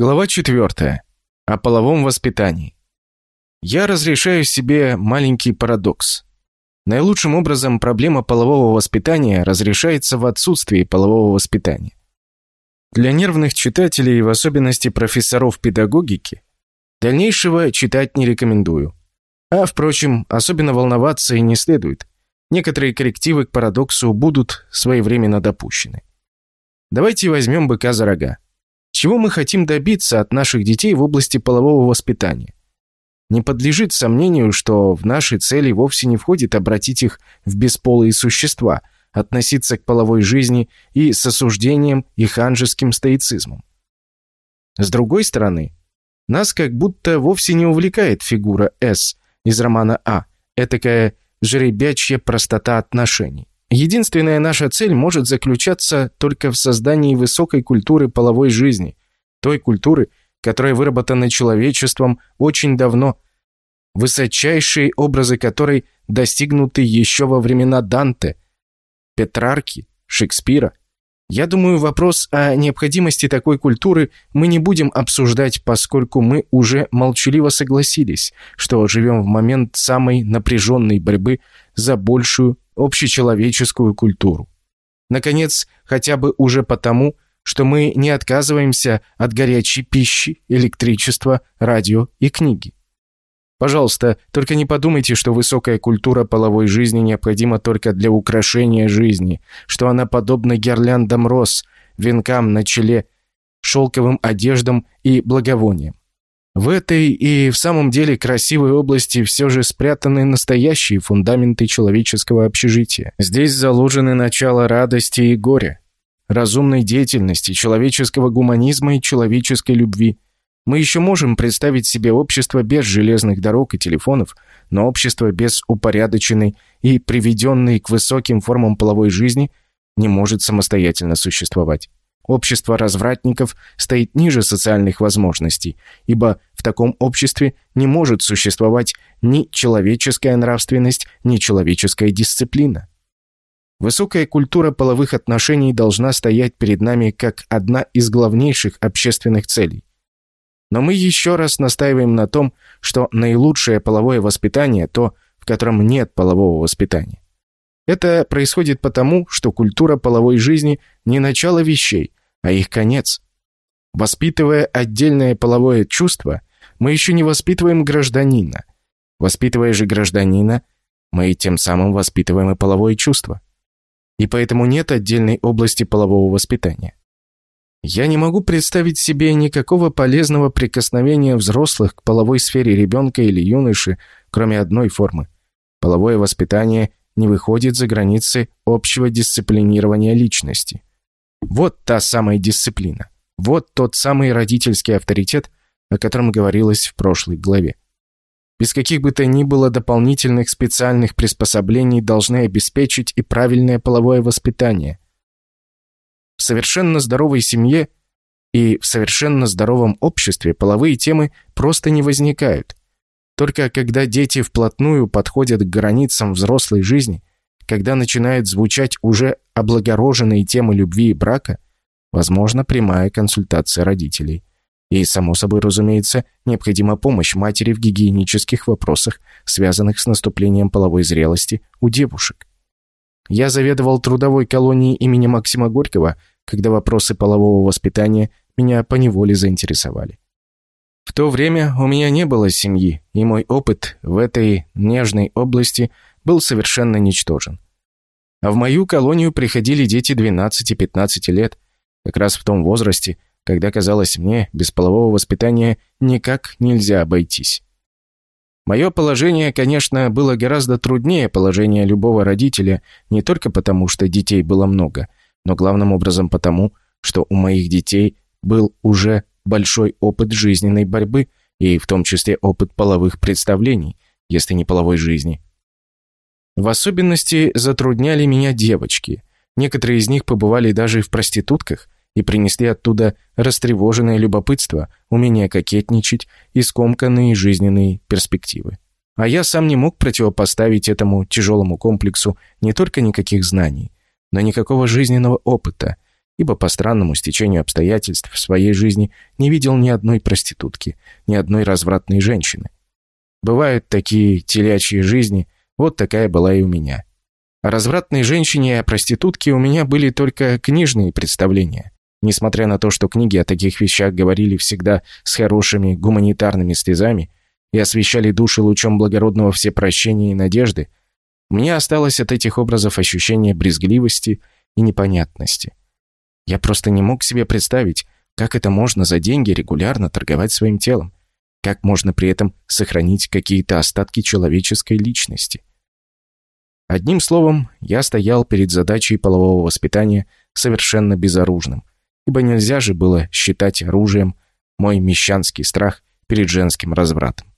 Глава 4. О половом воспитании. Я разрешаю себе маленький парадокс. Наилучшим образом проблема полового воспитания разрешается в отсутствии полового воспитания. Для нервных читателей, в особенности профессоров педагогики, дальнейшего читать не рекомендую. А, впрочем, особенно волноваться и не следует. Некоторые коррективы к парадоксу будут своевременно допущены. Давайте возьмем быка за рога. Чего мы хотим добиться от наших детей в области полового воспитания? Не подлежит сомнению, что в наши цели вовсе не входит обратить их в бесполые существа, относиться к половой жизни и с осуждением и ханжеским стоицизмом. С другой стороны, нас как будто вовсе не увлекает фигура «С» из романа «А», этакая жеребячья простота отношений. Единственная наша цель может заключаться только в создании высокой культуры половой жизни, той культуры, которая выработана человечеством очень давно, высочайшие образы которой достигнуты еще во времена Данте, Петрарки, Шекспира. Я думаю, вопрос о необходимости такой культуры мы не будем обсуждать, поскольку мы уже молчаливо согласились, что живем в момент самой напряженной борьбы за большую общечеловеческую культуру. Наконец, хотя бы уже потому, что мы не отказываемся от горячей пищи, электричества, радио и книги. Пожалуйста, только не подумайте, что высокая культура половой жизни необходима только для украшения жизни, что она подобна гирляндам роз, венкам на челе, шелковым одеждам и благовониям. В этой и в самом деле красивой области все же спрятаны настоящие фундаменты человеческого общежития. Здесь заложены начало радости и горя, разумной деятельности, человеческого гуманизма и человеческой любви. Мы еще можем представить себе общество без железных дорог и телефонов, но общество без упорядоченной и приведенной к высоким формам половой жизни не может самостоятельно существовать. Общество развратников стоит ниже социальных возможностей, ибо в таком обществе не может существовать ни человеческая нравственность, ни человеческая дисциплина. Высокая культура половых отношений должна стоять перед нами как одна из главнейших общественных целей. Но мы еще раз настаиваем на том, что наилучшее половое воспитание – то, в котором нет полового воспитания. Это происходит потому, что культура половой жизни не начало вещей, а их конец. Воспитывая отдельное половое чувство, мы еще не воспитываем гражданина. Воспитывая же гражданина, мы тем самым воспитываем и половое чувство. И поэтому нет отдельной области полового воспитания. Я не могу представить себе никакого полезного прикосновения взрослых к половой сфере ребенка или юноши, кроме одной формы. Половое воспитание не выходит за границы общего дисциплинирования личности. Вот та самая дисциплина. Вот тот самый родительский авторитет, о котором говорилось в прошлой главе. Без каких бы то ни было дополнительных специальных приспособлений должны обеспечить и правильное половое воспитание. В совершенно здоровой семье и в совершенно здоровом обществе половые темы просто не возникают. Только когда дети вплотную подходят к границам взрослой жизни, когда начинают звучать уже облагороженные темы любви и брака, возможно, прямая консультация родителей. И, само собой разумеется, необходима помощь матери в гигиенических вопросах, связанных с наступлением половой зрелости у девушек. Я заведовал трудовой колонией имени Максима Горького, когда вопросы полового воспитания меня поневоле заинтересовали. В то время у меня не было семьи, и мой опыт в этой нежной области был совершенно ничтожен. А в мою колонию приходили дети 12-15 лет, как раз в том возрасте, когда, казалось мне, без полового воспитания никак нельзя обойтись. Мое положение, конечно, было гораздо труднее положения любого родителя, не только потому, что детей было много, но главным образом потому, что у моих детей был уже большой опыт жизненной борьбы и в том числе опыт половых представлений, если не половой жизни. В особенности затрудняли меня девочки. Некоторые из них побывали даже в проститутках и принесли оттуда растревоженное любопытство, умение кокетничать и скомканные жизненные перспективы. А я сам не мог противопоставить этому тяжелому комплексу не только никаких знаний, но никакого жизненного опыта, ибо по странному стечению обстоятельств в своей жизни не видел ни одной проститутки, ни одной развратной женщины. Бывают такие телячьи жизни, вот такая была и у меня. О развратной женщине и о проститутке у меня были только книжные представления. Несмотря на то, что книги о таких вещах говорили всегда с хорошими гуманитарными слезами и освещали души лучом благородного всепрощения и надежды, у меня осталось от этих образов ощущение брезгливости и непонятности. Я просто не мог себе представить, как это можно за деньги регулярно торговать своим телом, как можно при этом сохранить какие-то остатки человеческой личности. Одним словом, я стоял перед задачей полового воспитания совершенно безоружным, ибо нельзя же было считать оружием мой мещанский страх перед женским развратом.